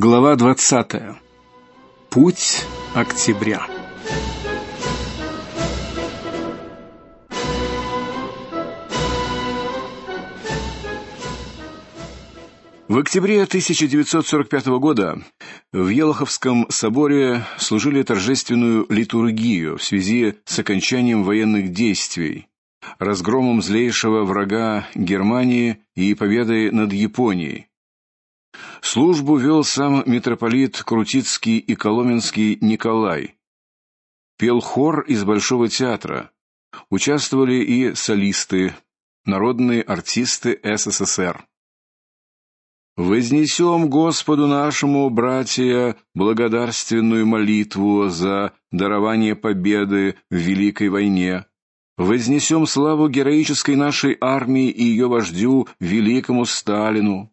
Глава 20. Путь октября. В октябре 1945 года в Елоховском соборе служили торжественную литургию в связи с окончанием военных действий, разгромом злейшего врага Германии и победой над Японией. Службу вел сам митрополит Крутицкий и Коломенский Николай. Пел хор из Большого театра. Участвовали и солисты, народные артисты СССР. Вознесем Господу нашему, братья, благодарственную молитву за дарование победы в великой войне. Вознесем славу героической нашей армии и ее вождю великому Сталину.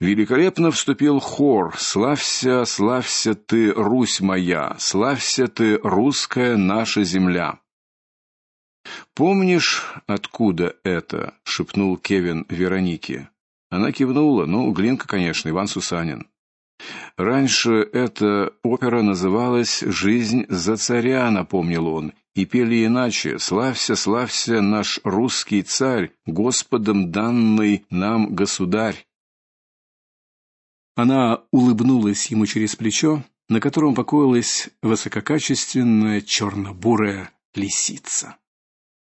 Великолепно вступил хор: "Славься, славься ты, Русь моя, славься ты, русская наша земля". Помнишь, откуда это? шепнул Кевин Веронике. Она кивнула. Ну, Глинка, конечно, Иван Сусанин. Раньше эта опера называлась Жизнь за царя, напомнил он, и пели иначе: Славься, славься наш русский царь, Господом данный нам государь. Она улыбнулась ему через плечо, на котором покоилась высококачественная черно-бурая лисица.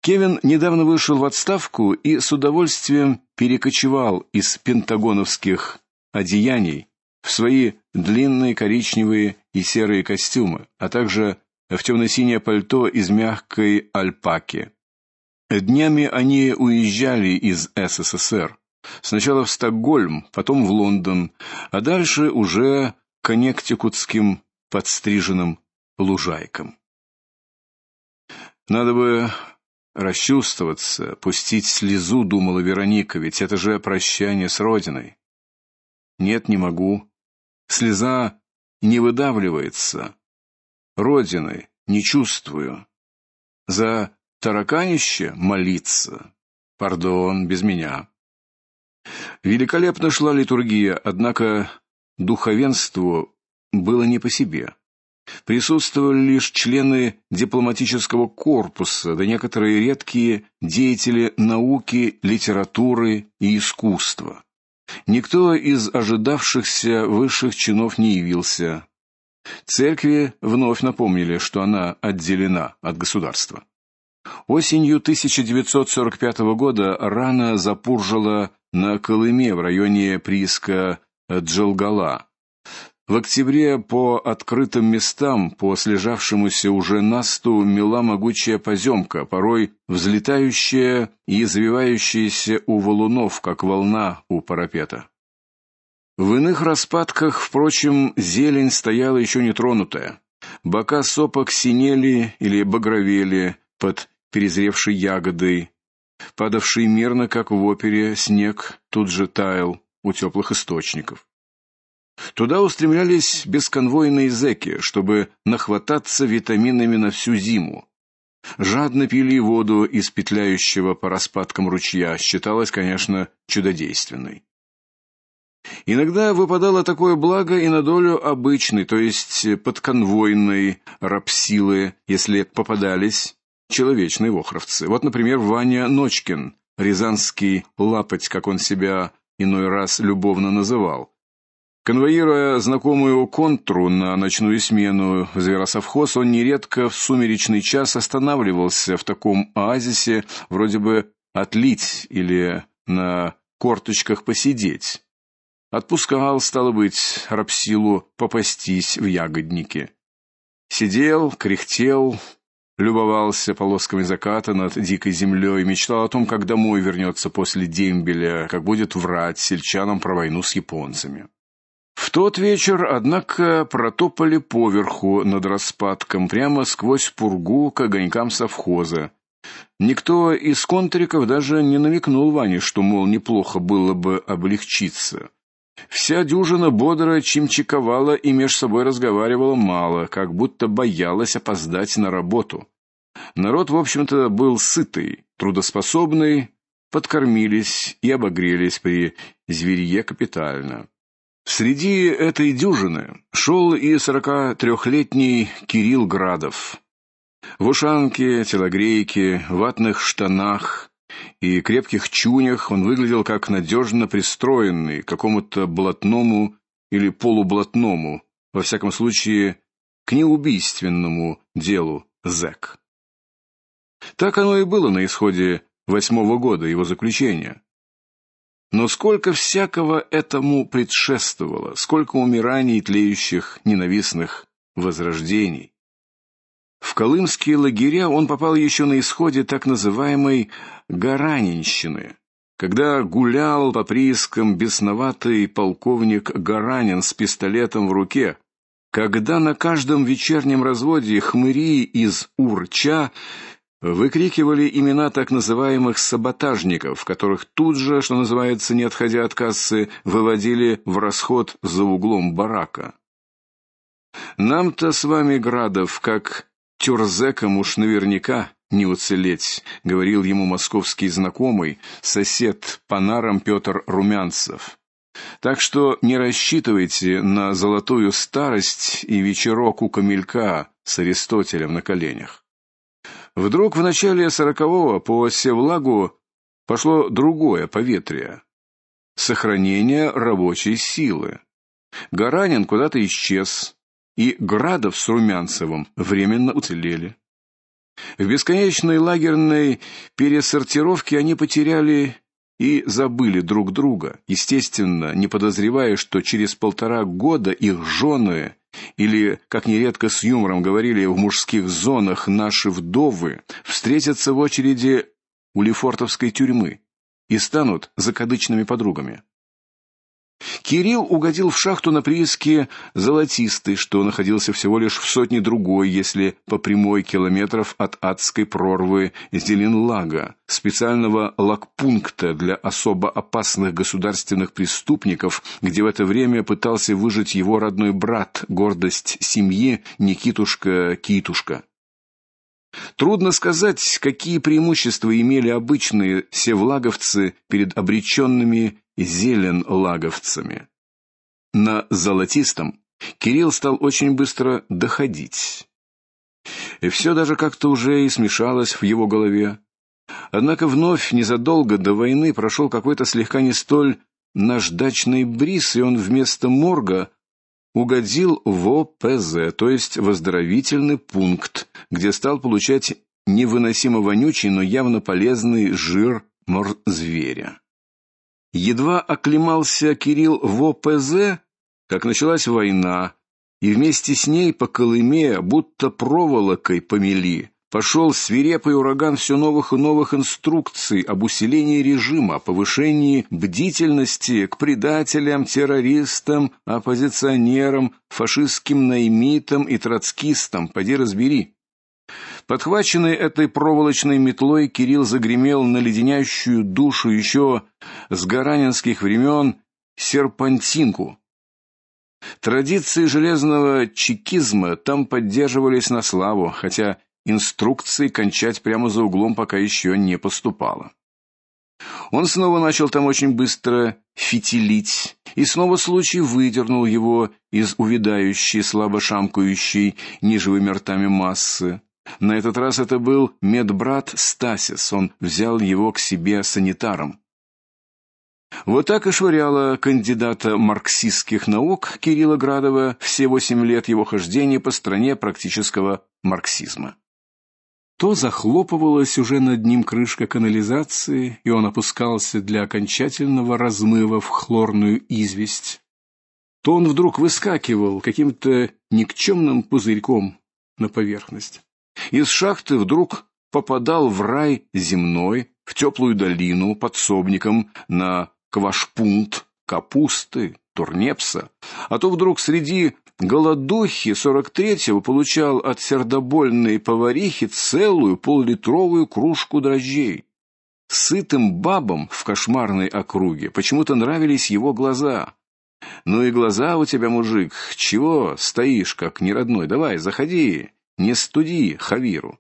Кевин недавно вышел в отставку и с удовольствием перекочевал из пентагоновских одеяний в свои длинные коричневые и серые костюмы, а также в темно синее пальто из мягкой альпаки. Днями они уезжали из СССР. Сначала в Стокгольм, потом в Лондон, а дальше уже к коннектикутским подстриженным лужайкам. Надо бы расчувствоваться, пустить слезу, думала Вероника, ведь это же прощание с родиной. Нет, не могу. Слеза не выдавливается. Родины не чувствую. За тараканище молиться. Пардон, без меня. Великолепно шла литургия, однако духовенству было не по себе. Присутствовали лишь члены дипломатического корпуса, да некоторые редкие деятели науки, литературы и искусства. Никто из ожидавшихся высших чинов не явился. Церкви вновь напомнили, что она отделена от государства. Осенью 1945 года рана запуржила на Колыме в районе прииска Джалгала. В октябре по открытым местам, по слежавшемуся уже насту мела могучая поземка, порой взлетающая и извивающаяся у валунов, как волна у парапета. В иных распадках, впрочем, зелень стояла еще не тронутая. Бока сопок синели или багровели под перезревшей ягодой, Падавший мирно, как в опере, снег тут же таял у теплых источников. Туда устремлялись бесконвойные зэки, чтобы нахвататься витаминами на всю зиму. Жадно пили воду из петляющего по распадкам ручья, считалось, конечно, чудодейственной. Иногда выпадало такое благо и на долю обычной, то есть подконвойной рабсилы, если попадались человечные вохровцы. Вот, например, Ваня Ночкин, рязанский лапоть, как он себя иной раз любовно называл. Конвоируя знакомую контру на ночную смену в зверосовхоз, он нередко в сумеречный час останавливался в таком оазисе, вроде бы отлить или на корточках посидеть. Отпускал, стало быть, рабсилу попастись в ягоднике. Сидел, кряхтел, любовался полосками заката над дикой землей, мечтал о том, как домой вернется после дембеля, как будет врать сельчанам про войну с японцами. В тот вечер, однако, протопали поверху над распадком, прямо сквозь пургу к огонькам совхоза. Никто из контриков даже не намекнул Ване, что мол неплохо было бы облегчиться. Вся дюжина бодро чимчиковала и меж собой разговаривала мало, как будто боялась опоздать на работу. Народ, в общем-то, был сытый, трудоспособный, подкормились и обогрелись при зверье капитально. Среди этой дюжины шел и сорока трехлетний Кирилл Градов. В ушанке, телогрейке, ватных штанах и крепких чунях он выглядел как надежно пристроенный к какому-то блатному или полублатному, во всяком случае, к неубийственному делу зэк. Так оно и было на исходе восьмого года его заключения. Но сколько всякого этому предшествовало, сколько умираний, тлеющих ненавистных возрождений. В колымские лагеря он попал еще на исходе так называемой Гаранинщины, когда гулял по приискам бесноватый полковник Гаранин с пистолетом в руке, когда на каждом вечернем разводе хмыри из Урча выкрикивали имена так называемых саботажников, которых тут же, что называется, не отходя от кассы, выводили в расход за углом барака. Нам-то с вами Градов, как тюрзекам уж наверняка не уцелеть, говорил ему московский знакомый, сосед по нарам Петр Румянцев. Так что не рассчитывайте на золотую старость и вечерок у камелька с Аристотелем на коленях. Вдруг в начале сорокового по Севлагу пошло другое поветрие сохранение рабочей силы. Гаранин куда-то исчез, и Градов с Румянцевым временно уцелели. В бесконечной лагерной пересортировке они потеряли и забыли друг друга, естественно, не подозревая, что через полтора года их жены или, как нередко с юмором говорили в мужских зонах наши вдовы, встретятся в очереди у Лефортовской тюрьмы и станут закадычными подругами. Кирилл угодил в шахту на прииске Золотистый, что находился всего лишь в сотне другой, если по прямой километров от адской прорвы Зеленлага, специального лагпункта для особо опасных государственных преступников, где в это время пытался выжить его родной брат, гордость семьи Никитушка Китушка. Трудно сказать, какие преимущества имели обычные севлаговцы перед обреченными зеленлаговцами. На золотистом Кирилл стал очень быстро доходить. И все даже как-то уже и смешалось в его голове. Однако вновь незадолго до войны прошел какой-то слегка не столь наждачный бриз, и он вместо морга угодил в ОПЗ, то есть в оздоровительный пункт, где стал получать невыносимо вонючий, но явно полезный жир морзверя. Едва оклемался Кирилл в ОПЗ, как началась война, и вместе с ней по Колыме будто проволокой помели. Пошел свирепый ураган все новых и новых инструкций об усилении режима, повышении бдительности к предателям, террористам, оппозиционерам, фашистским наймитам и троцкистам, поди разбери. Подхваченный этой проволочной метлой, Кирилл загремел на леденящую душу еще с гаранинских времен серпантинку. Традиции железного чекизма там поддерживались на славу, хотя инструкции кончать прямо за углом пока еще не поступало. Он снова начал там очень быстро фитилить, и снова случай выдернул его из увядающей, слабо шамкающей неживыми ртами массы. На этот раз это был медбрат Стасис. Он взял его к себе санитаром. Вот так и швыряла кандидата марксистских наук Кирилла Градова все восемь лет его хождения по стране практического марксизма. То захлопывалась уже над ним крышка канализации, и он опускался для окончательного размыва в хлорную известь. То он вдруг выскакивал каким-то никчемным пузырьком на поверхность. Из шахты вдруг попадал в рай земной, в теплую долину подсобником на квашпунт капусты, турнепса, а то вдруг среди голодухи 43-го получал от сердобольной поварихи целую поллитровую кружку дрожжей. Сытым бабам в кошмарной округе почему-то нравились его глаза. Ну и глаза у тебя, мужик, чего стоишь как неродной? Давай, заходи. Не студи Хавиру.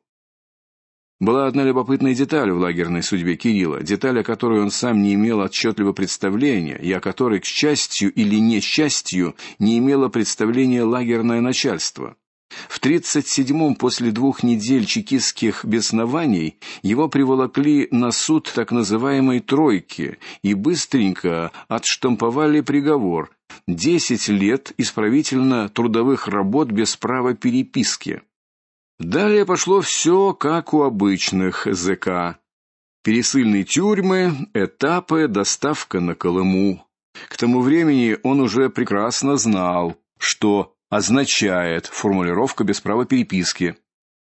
Была одна любопытная деталь в лагерной судьбе Кирилла, деталь, о которой он сам не имел отчетливого представления, и о которой, к счастью или несчастью, не имело представления лагерное начальство. В 37-м после двух недель чекистских беснований его приволокли на суд так называемой тройки и быстренько отштамповали приговор: 10 лет исправительно-трудовых работ без права переписки. Далее пошло все как у обычных ЗК. Пересыльные тюрьмы, этапы, доставка на Колыму. К тому времени он уже прекрасно знал, что означает формулировка без права переписки.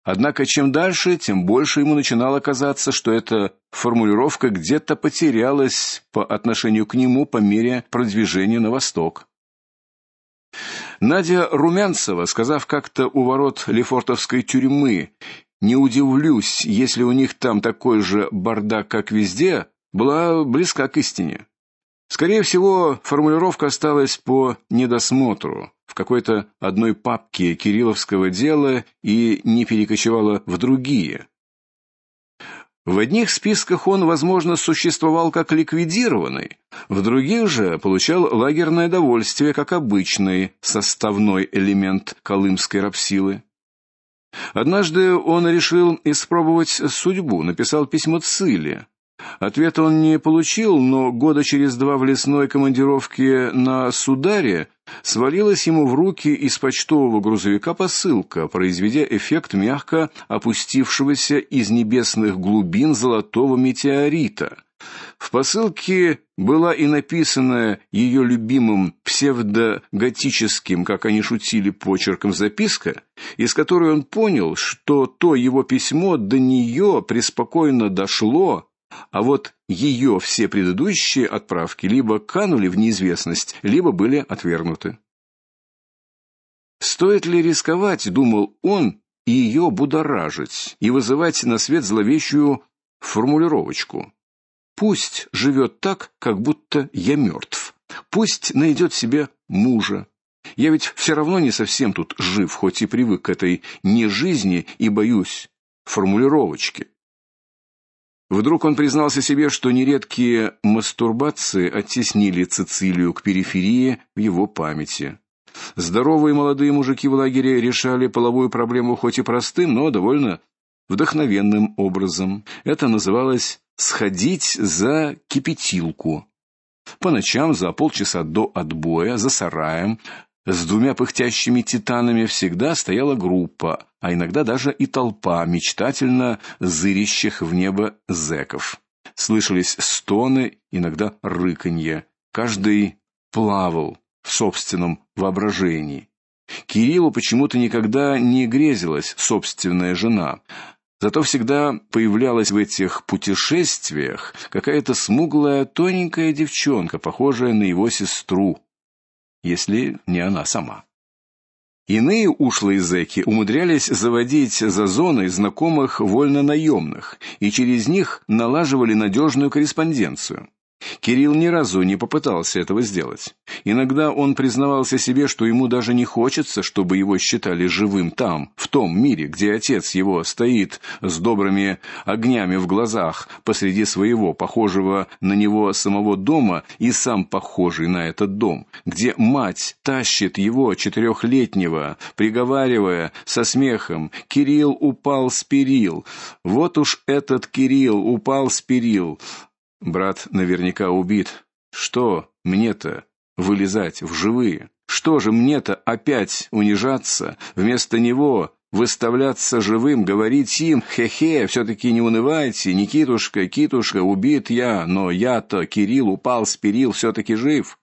Однако чем дальше, тем больше ему начинало казаться, что эта формулировка где-то потерялась по отношению к нему по мере продвижения на восток. Надя Румянцева, сказав как-то у ворот Лефортовской тюрьмы: "Не удивлюсь, если у них там такой же бардак, как везде", была близка к истине. Скорее всего, формулировка осталась по недосмотру в какой-то одной папке Кирилловского дела и не перекочевала в другие. В одних списках он, возможно, существовал как ликвидированный, в других же получал лагерное довольствие как обычный составной элемент колымской рабсилы. Однажды он решил испробовать судьбу, написал письмо Циле. Ответа он не получил, но года через два в лесной командировке на Сударе свалилась ему в руки из почтового грузовика посылка, произведя эффект мягко опустившегося из небесных глубин золотого метеорита. В посылке была и написанная ее любимым псевдоготическим, как они шутили, почерком записка, из которой он понял, что то его письмо до нее преспокойно дошло а вот ее все предыдущие отправки либо канули в неизвестность, либо были отвергнуты. Стоит ли рисковать, думал он, ее будоражить и вызывать на свет зловещую формулировочку. Пусть живет так, как будто я мертв. Пусть найдет себе мужа. Я ведь все равно не совсем тут жив, хоть и привык к этой не жизни и боюсь формулировочки. Вдруг он признался себе, что нередкие мастурбации оттеснили Цицилию к периферии в его памяти. Здоровые молодые мужики в лагере решали половую проблему хоть и простым, но довольно вдохновенным образом. Это называлось сходить за кипятилку. По ночам за полчаса до отбоя за сараем с двумя пыхтящими титанами всегда стояла группа, а иногда даже и толпа мечтательно зырящих в небо зэков. Слышались стоны, иногда рыканье. Каждый плавал в собственном воображении. Кириллу почему-то никогда не грезилась собственная жена. Зато всегда появлялась в этих путешествиях какая-то смуглая тоненькая девчонка, похожая на его сестру если не она сама. Иные ушлые зэки умудрялись заводить за зоной знакомых вольнонаемных и через них налаживали надежную корреспонденцию. Кирилл ни разу не попытался этого сделать. Иногда он признавался себе, что ему даже не хочется, чтобы его считали живым там, в том мире, где отец его стоит с добрыми огнями в глазах посреди своего похожего на него самого дома и сам похожий на этот дом, где мать тащит его четырехлетнего, приговаривая со смехом: "Кирилл упал с перил". Вот уж этот Кирилл упал с перил. Брат наверняка убит. Что мне-то вылезать в живые? Что же мне-то опять унижаться вместо него? Выставляться живым, говорить им: "Хе-хе, все таки не унывайте, Никитушка, Китушка, убит я, но я-то Кирилл упал с перил, все таки жив".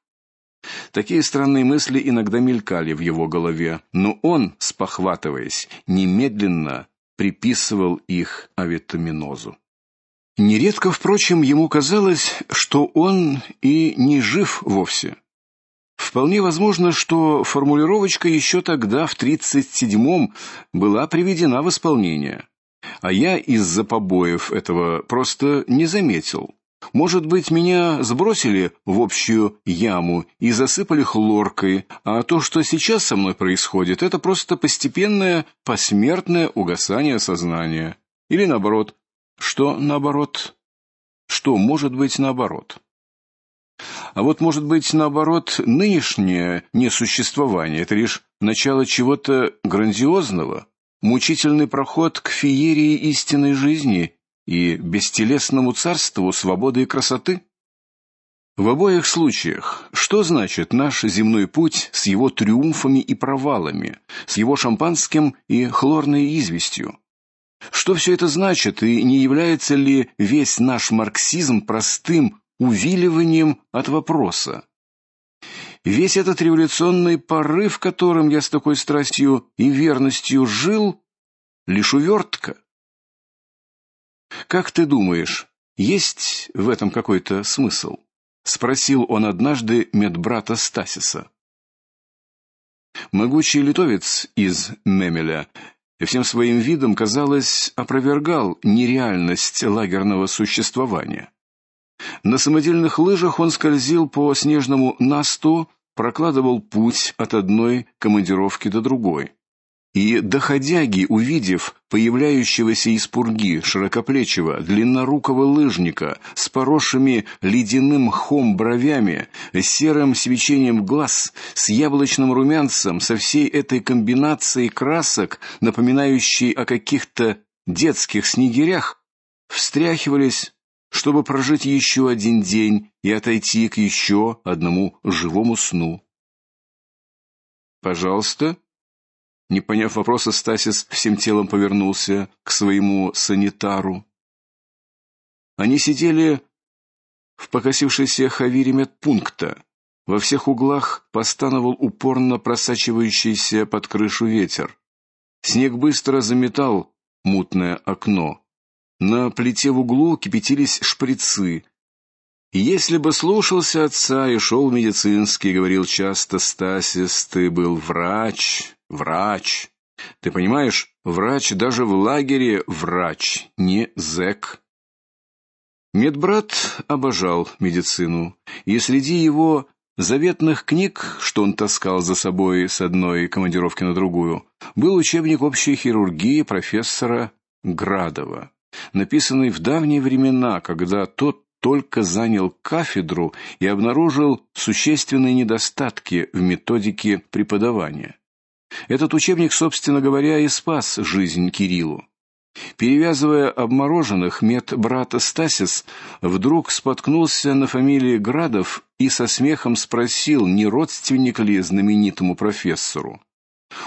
Такие странные мысли иногда мелькали в его голове, но он, спохватываясь, немедленно приписывал их авитаминозу. Нередко, впрочем, ему казалось, что он и не жив вовсе. Вполне возможно, что формулировочка еще тогда в тридцать седьмом была приведена в исполнение, а я из-за побоев этого просто не заметил. Может быть, меня сбросили в общую яму и засыпали хлоркой, а то, что сейчас со мной происходит, это просто постепенное посмертное угасание сознания. Или наоборот? Что наоборот? Что может быть наоборот? А вот может быть наоборот, нынешнее несуществование это лишь начало чего-то грандиозного, мучительный проход к феерии истинной жизни и бестелесному царству свободы и красоты. В обоих случаях, что значит наш земной путь с его триумфами и провалами, с его шампанским и хлорной известью? Что все это значит и не является ли весь наш марксизм простым увиливанием от вопроса? Весь этот революционный порыв, которым я с такой страстью и верностью жил, лишь увертка. Как ты думаешь, есть в этом какой-то смысл? спросил он однажды медбрата Стасиса. Могучий литовец из Мемеля всем своим видом, казалось, опровергал нереальность лагерного существования. На самодельных лыжах он скользил по снежному насту, прокладывал путь от одной командировки до другой. И доходяги, увидев появляющегося из пурги широкоплечего, длиннорукого лыжника с поросшими ледяным мхом бровями, серым свечением глаз, с яблочным румянцем, со всей этой комбинацией красок, напоминающей о каких-то детских снегирях, встряхивались, чтобы прожить еще один день и отойти к еще одному живому сну. Пожалуйста, не поняв вопроса, Стасис всем телом повернулся к своему санитару. Они сидели в покосившейся хавире медпункта. Во всех углах постановал упорно просачивающийся под крышу ветер. Снег быстро заметал мутное окно. На плите в углу кипятились шприцы. Если бы слушался отца и шел медицинский, говорил часто Стасис, ты был врач, Врач. Ты понимаешь, врач даже в лагере врач, не зэк. Медбрат обожал медицину, и среди его заветных книг, что он таскал за собой с одной командировки на другую, был учебник общей хирургии профессора Градова, написанный в давние времена, когда тот только занял кафедру и обнаружил существенные недостатки в методике преподавания. Этот учебник, собственно говоря, и спас жизнь Кириллу. Перевязывая обмороженных, медбрат Стасис вдруг споткнулся на фамилии Градов и со смехом спросил, не родственник ли знаменитому профессору.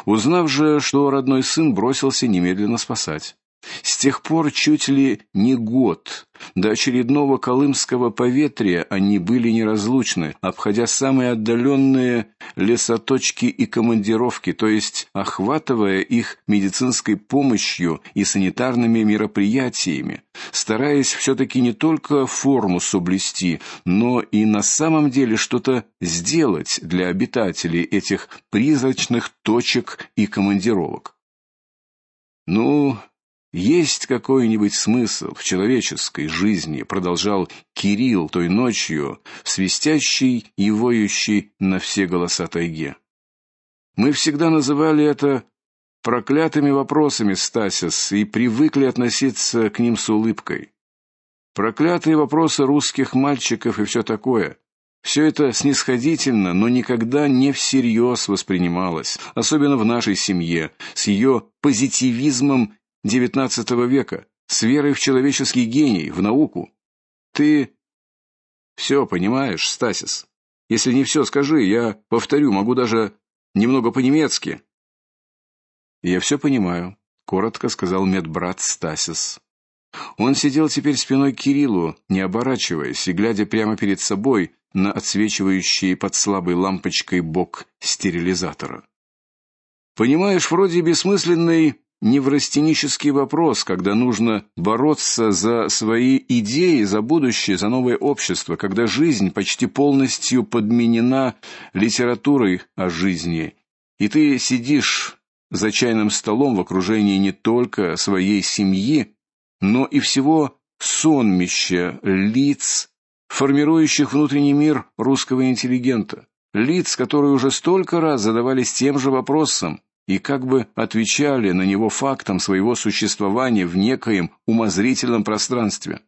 Узнав же, что родной сын бросился немедленно спасать. С тех пор чуть ли не год до очередного колымского поветрия они были неразлучны, обходя самые отдаленные лесоточки и командировки, то есть охватывая их медицинской помощью и санитарными мероприятиями, стараясь все таки не только форму соблюсти, но и на самом деле что-то сделать для обитателей этих призрачных точек и командировок. Ну, есть какой-нибудь смысл в человеческой жизни, продолжал Кирилл той ночью, свистящий и воющий на все голоса тайге. Мы всегда называли это проклятыми вопросами, Стасис, и привыкли относиться к ним с улыбкой. Проклятые вопросы русских мальчиков и все такое. Все это снисходительно, но никогда не всерьез воспринималось, особенно в нашей семье, с ее позитивизмом XIX века, с верой в человеческий гений, в науку. Ты все понимаешь, Стасис. Если не все, скажи, я повторю, могу даже немного по-немецки. Я все понимаю, коротко сказал медбрат Стасис. Он сидел теперь спиной к Кириллу, не оборачиваясь и глядя прямо перед собой на отсвечивающий под слабой лампочкой бок стерилизатора. Понимаешь, вроде бессмысленный неврастенический вопрос, когда нужно бороться за свои идеи, за будущее, за новое общество, когда жизнь почти полностью подменена литературой о жизни. И ты сидишь за чайным столом в окружении не только своей семьи, но и всего сонмища лиц, формирующих внутренний мир русского интеллигента, лиц, которые уже столько раз задавались тем же вопросом: и как бы отвечали на него фактом своего существования в некоем умозрительном пространстве.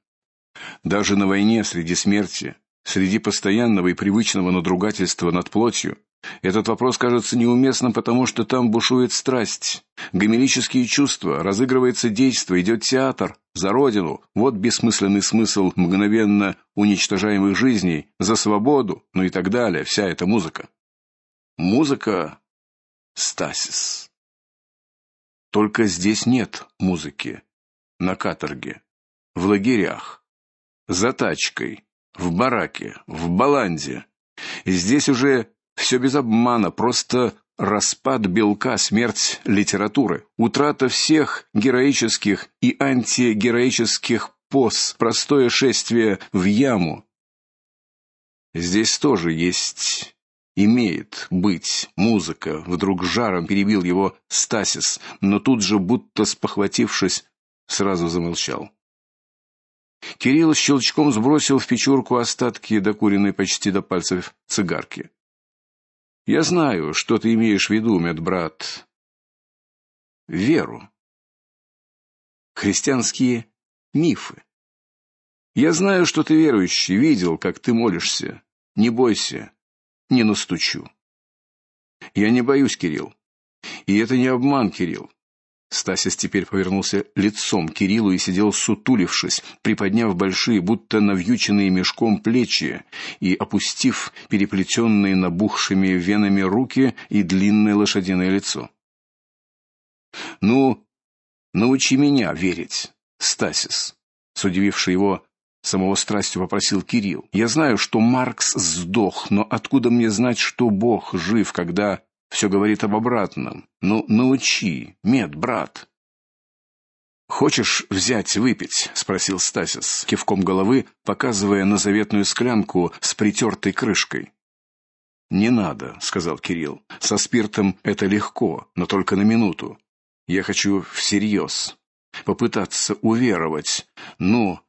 Даже на войне среди смерти, среди постоянного и привычного надругательства над плотью, этот вопрос кажется неуместным, потому что там бушует страсть, гомерические чувства, разыгрывается действо, идет театр за родину. Вот бессмысленный смысл мгновенно уничтожаемых жизней, за свободу, ну и так далее, вся эта музыка. Музыка Стасис. Только здесь нет музыки. На каторге, в лагерях, за тачкой, в бараке, в баланде. Здесь уже все без обмана, просто распад белка, смерть литературы, утрата всех героических и антигероических поз, простое шествие в яму. Здесь тоже есть имеет быть музыка, вдруг жаром перебил его Стасис, но тут же будто спохватившись, сразу замолчал. Кирилл щелчком сбросил в печурку остатки докуренной почти до пальцев цигарки. Я знаю, что ты имеешь в виду, медбрат. Веру. Христианские мифы. Я знаю, что ты верующий, видел, как ты молишься. Не бойся, не настучу. Я не боюсь, Кирилл. И это не обман, Кирилл. Стасис теперь повернулся лицом к Кириллу и сидел сутулившись, приподняв большие, будто навьюченные мешком плечи и опустив переплетенные набухшими венами руки и длинное лошадиное лицо. Ну, научи меня верить, Стасис, с удивившей его самого страстью попросил Кирилл. Я знаю, что Маркс сдох, но откуда мне знать, что Бог жив, когда все говорит об обратном. Ну, научи, мед, брат. Хочешь взять выпить, спросил Стасис, кивком головы показывая на заветную склянку с притертой крышкой. Не надо, сказал Кирилл. Со спиртом это легко, но только на минуту. Я хочу всерьез попытаться уверовать. Ну,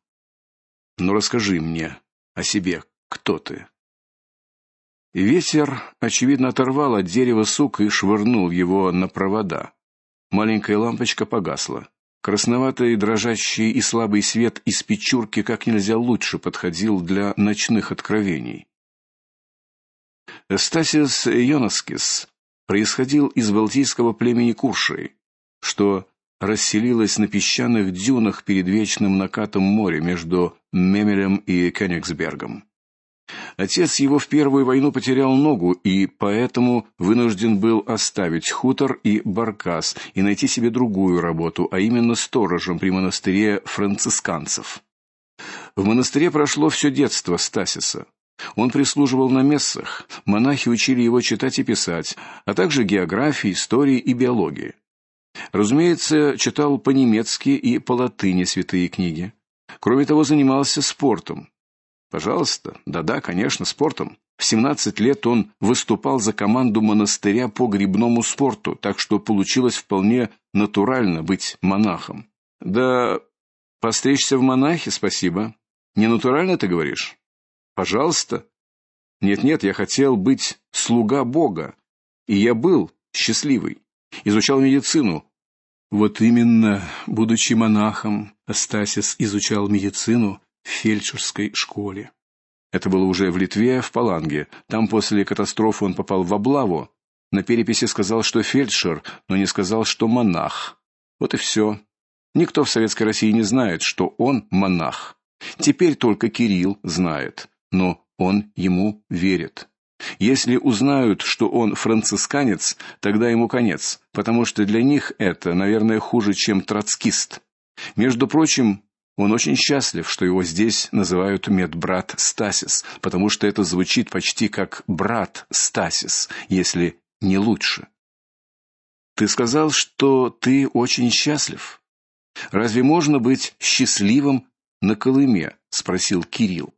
ну расскажи мне о себе, кто ты? Ветер, очевидно, оторвал от дерева сук и швырнул его на провода. Маленькая лампочка погасла. Красноватый, дрожащий и слабый свет из печурки как нельзя лучше подходил для ночных откровений. Стасис Йонаскис происходил из балтийского племени Куршей, что расселилось на песчаных дюнах перед вечным накатом моря между Мемелем и Кёнигсбергом. Отец его в первую войну потерял ногу и поэтому вынужден был оставить хутор и баркас и найти себе другую работу, а именно сторожем при монастыре францисканцев. В монастыре прошло все детство Стасиса. Он прислуживал на мессах, монахи учили его читать и писать, а также географии, истории и биологии. Разумеется, читал по-немецки и по-латыни святые книги. Кроме того, занимался спортом. Пожалуйста. Да-да, конечно, спортом. В 17 лет он выступал за команду монастыря по грибному спорту, так что получилось вполне натурально быть монахом. Да постричься в монахи, спасибо. Не натурально ты говоришь? Пожалуйста. Нет-нет, я хотел быть слуга Бога, и я был счастливый. Изучал медицину. Вот именно, будучи монахом, Астасис изучал медицину в фельдшерской школе. Это было уже в Литве, в Паланге. Там после катастрофы он попал в облаву. На переписи сказал, что фельдшер, но не сказал, что монах. Вот и все. Никто в Советской России не знает, что он монах. Теперь только Кирилл знает, но он ему верит. Если узнают, что он францисканец, тогда ему конец, потому что для них это, наверное, хуже, чем троцкист. Между прочим, он очень счастлив, что его здесь называют медбрат Стасис, потому что это звучит почти как брат Стасис, если не лучше. Ты сказал, что ты очень счастлив. Разве можно быть счастливым на Колыме, спросил Кирилл.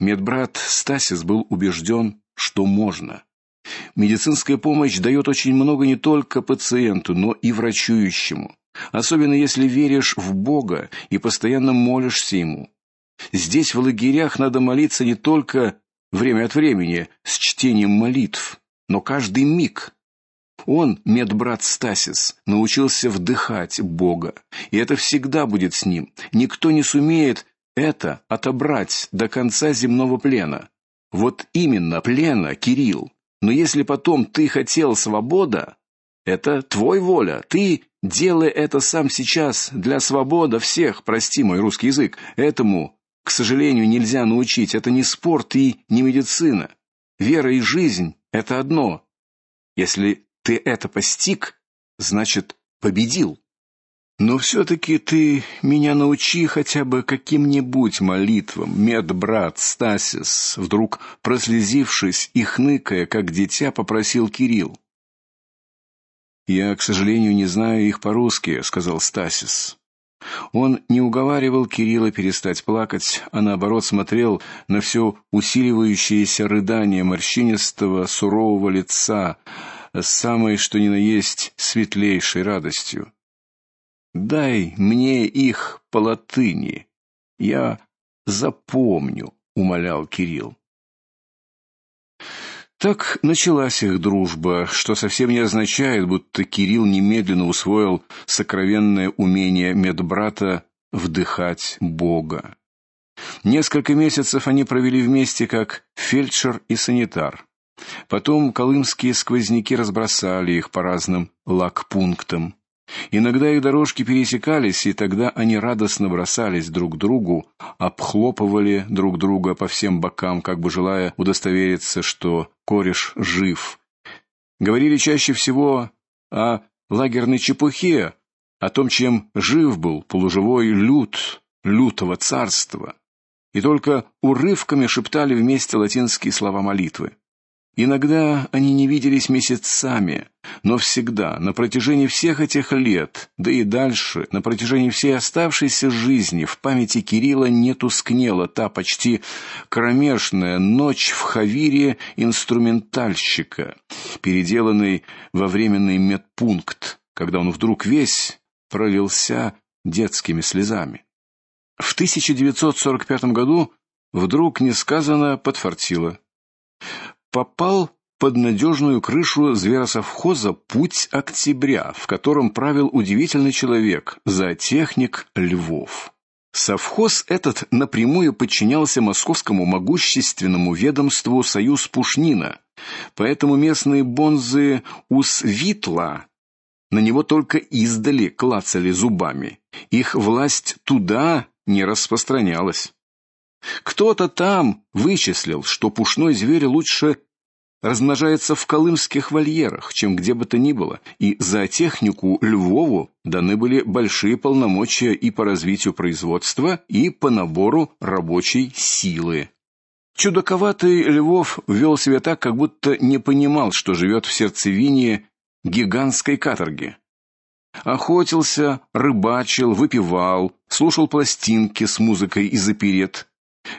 Медбрат Стасис был убежден, что можно. Медицинская помощь дает очень много не только пациенту, но и врачующему особенно если веришь в Бога и постоянно молишься ему. Здесь в лагерях надо молиться не только время от времени с чтением молитв, но каждый миг. Он, медбрат Стасис, научился вдыхать Бога, и это всегда будет с ним. Никто не сумеет это отобрать до конца земного плена. Вот именно плена, Кирилл. Но если потом ты хотел свобода, это твой воля. Ты делай это сам сейчас для свободы всех. Прости мой русский язык. Этому, к сожалению, нельзя научить. Это не спорт и не медицина. Вера и жизнь это одно. Если ты это постиг, значит, победил. Но все таки ты меня научи хотя бы каким-нибудь молитвам, медбрат Стасис, вдруг прослезившись и хныкая, как дитя, попросил Кирилл. Я, к сожалению, не знаю их по-русски, сказал Стасис. Он не уговаривал Кирилла перестать плакать, а наоборот смотрел на все усиливающееся рыдание морщинистого, сурового лица с самой что ни на есть светлейшей радостью. Дай мне их по латыни. Я запомню, умолял Кирилл. Так началась их дружба, что совсем не означает, будто Кирилл немедленно усвоил сокровенное умение медбрата вдыхать Бога. Несколько месяцев они провели вместе как фельдшер и санитар. Потом колымские сквозняки разбросали их по разным лагпунктам. Иногда их дорожки пересекались, и тогда они радостно бросались друг к другу, обхлопывали друг друга по всем бокам, как бы желая удостовериться, что кореш жив. Говорили чаще всего о лагерной чепухе, о том, чем жив был полуживой люд лютого царства. И только урывками шептали вместе латинские слова молитвы. Иногда они не виделись месяцами, но всегда, на протяжении всех этих лет, да и дальше, на протяжении всей оставшейся жизни в памяти Кирилла не тускнела та почти кромешная ночь в Хавире инструментальщика, переделанный во временный медпункт, когда он вдруг весь пролился детскими слезами. В 1945 году вдруг несказанно подфартило попал под надежную крышу зверосовхоза Путь Октября, в котором правил удивительный человек, зоотехник Львов. Совхоз этот напрямую подчинялся московскому могущественному ведомству Союз Пушнина. Поэтому местные бонзы Усвитла на него только издали клацали зубами. Их власть туда не распространялась. Кто-то там вычислил, что пушной зверь лучше размножается в колымских вольерах, чем где бы то ни было, и за технику Львову даны были большие полномочия и по развитию производства, и по набору рабочей силы. Чудаковатый Львов вел себя так, как будто не понимал, что живет в сердцевине гигантской каторги. Охотился, рыбачил, выпивал, слушал пластинки с музыкой из оперет,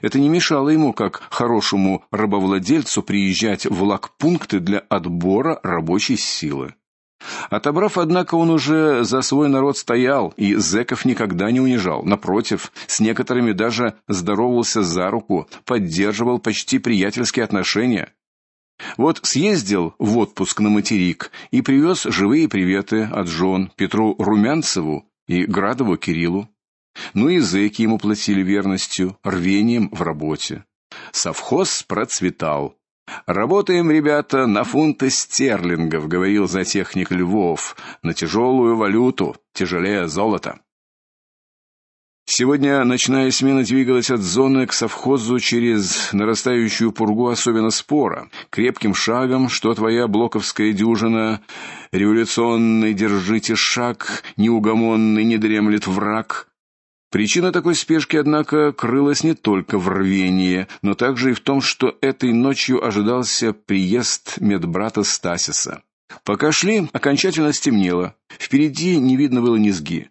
это не мешало ему, как хорошему рабовладельцу, приезжать в лагпункты для отбора рабочей силы. Отобрав, однако, он уже за свой народ стоял и зэков никогда не унижал. Напротив, с некоторыми даже здоровался за руку, поддерживал почти приятельские отношения. Вот съездил в отпуск на материк и привез живые приветы от жен Петру Румянцеву и Градову Кириллу. Ну и зэки ему платили верностью, рвением в работе. Совхоз процветал. Работаем, ребята, на фунты стерлингов, говорил затехник Львов, на тяжелую валюту, тяжелее золота. Сегодня ночная смена двигалась от зоны к совхозу через нарастающую пургу особенно спора, крепким шагом, что твоя блоковская дюжина, революционный держите шаг, неугомонный не дремлет враг. Причина такой спешки, однако, крылась не только в рвении, но также и в том, что этой ночью ожидался приезд медбрата Стасиса. Пока шли, окончательно стемнело. Впереди не видно было низги.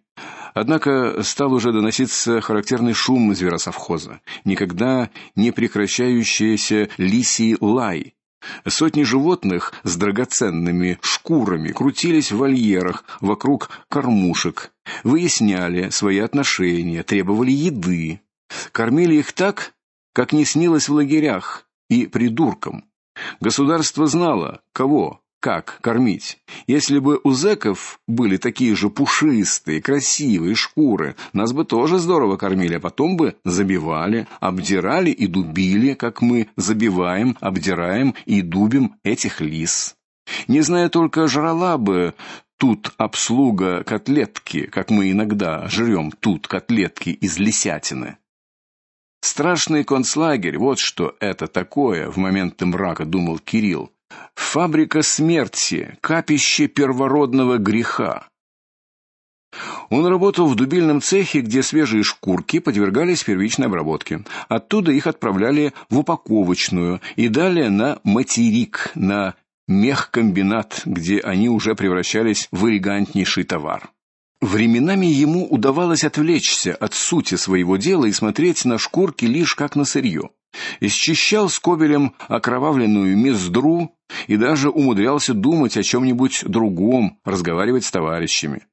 Однако стал уже доноситься характерный шум зверосовхоза, никогда не прекращающийся лисий лай, Сотни животных с драгоценными шкурами крутились в вольерах вокруг кормушек, выясняли свои отношения, требовали еды. Кормили их так, как не снилось в лагерях и придуркам. Государство знало, кого как кормить. Если бы у зэков были такие же пушистые, красивые шкуры, нас бы тоже здорово кормили, а потом бы забивали, обдирали и дубили, как мы забиваем, обдираем и дубим этих лис. Не знаю только жрала бы тут обслуга котлетки, как мы иногда жрем тут котлетки из лисятины. Страшный концлагерь, вот что это такое, в момент мрака думал Кирилл. Фабрика смерти, капище первородного греха. Он работал в дубильном цехе, где свежие шкурки подвергались первичной обработке. Оттуда их отправляли в упаковочную и далее на материк, на мехкомбинат, где они уже превращались в элегантнейший товар. Временами ему удавалось отвлечься от сути своего дела и смотреть на шкурки лишь как на сырье. Исчищал скобелем окровавленную мездру и даже умудрялся думать о чем нибудь другом, разговаривать с товарищами.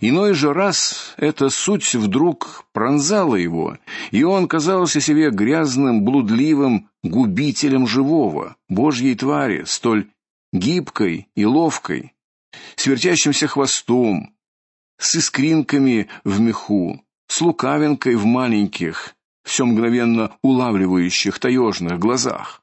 Иной же раз эта суть вдруг пронзала его, и он казался себе грязным, блудливым губителем живого, божьей твари, столь гибкой и ловкой, с вертящимся хвостом, с искринками в меху, с лукавинкой в маленьких, все мгновенно улавливающих таежных глазах.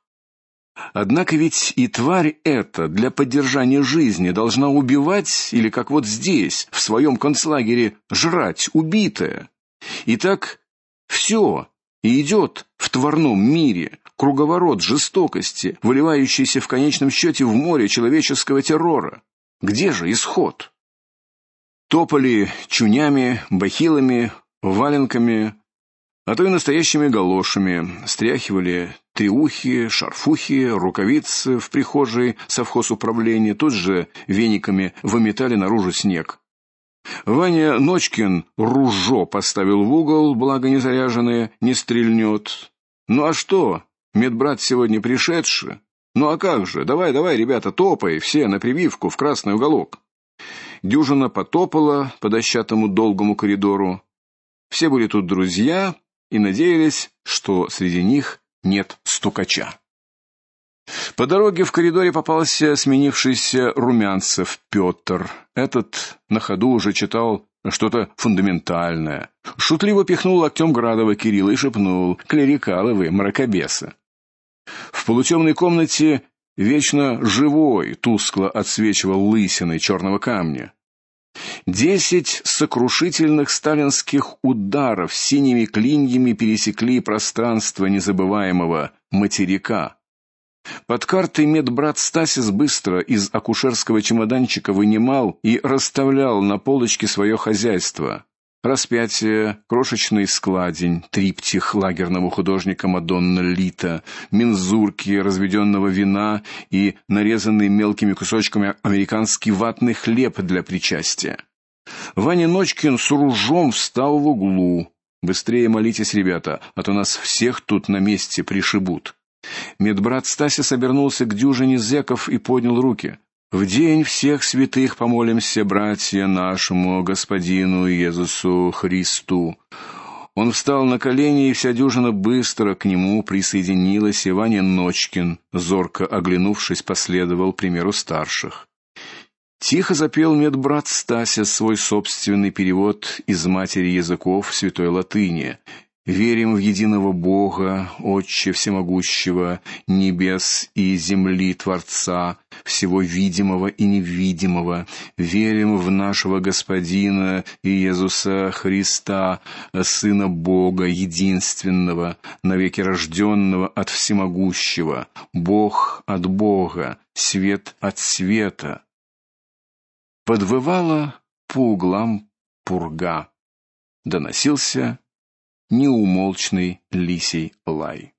Однако ведь и тварь эта для поддержания жизни должна убивать или как вот здесь, в своем концлагере, жрать убитое. И так все и идет в тварном мире круговорот жестокости, выливающийся в конечном счете в море человеческого террора. Где же исход? Топали чунями, бахилами, валенками, а то и настоящими галошами, стряхивали триухи, шарфухи, рукавицы в прихожей совхоз управления, тут же вениками выметали наружу снег. Ваня Ночкин ружо поставил в угол, благо не заряженное, не стрельнет. Ну а что? Медбрат сегодня пришедший. Ну а как же? Давай, давай, ребята, топай все на прививку в красный уголок. Дюжина потопала по дощатому долгому коридору. Все были тут друзья и надеялись, что среди них нет стукача. По дороге в коридоре попался сменившийся Румянцев Петр. Этот на ходу уже читал что-то фундаментальное. Шутливо пихнул локтем Градова Кирилла и шепнул: "Клерикалы вы, мракобесы". В полутемной комнате вечно живой тускло отсвечивал лысиной черного камня. Десять сокрушительных сталинских ударов синими клиньями пересекли пространство незабываемого материка. Под картой медбрат Стасис быстро из акушерского чемоданчика вынимал и расставлял на полочке свое хозяйство. Распятие, крошечный складень, триптих лагерного художника Мадонна Лита, мензурки разведенного вина и нарезанный мелкими кусочками американский ватный хлеб для причастия. Ваня Ночкин с ружом встал в углу. Быстрее молитесь, ребята, а то нас всех тут на месте пришибут. Медбрат Стасис обернулся к дюжине зеков и поднял руки. В день всех святых помолимся, братья, нашему господину Иисусу Христу. Он встал на колени, и вся дюжина быстро к нему присоединилась, и Ночкин, зорко оглянувшись, последовал примеру старших. Тихо запел медбрат Стася свой собственный перевод из матери языков святой латыни. Верим в единого Бога, Отче всемогущего, небес и земли Творца, всего видимого и невидимого. Верим в нашего Господина Иисуса Христа, Сына Бога единственного, навеки рожденного от всемогущего, Бог от Бога, свет от света. Подвывала по углам пурга. Доносился неумолчный лисий лай.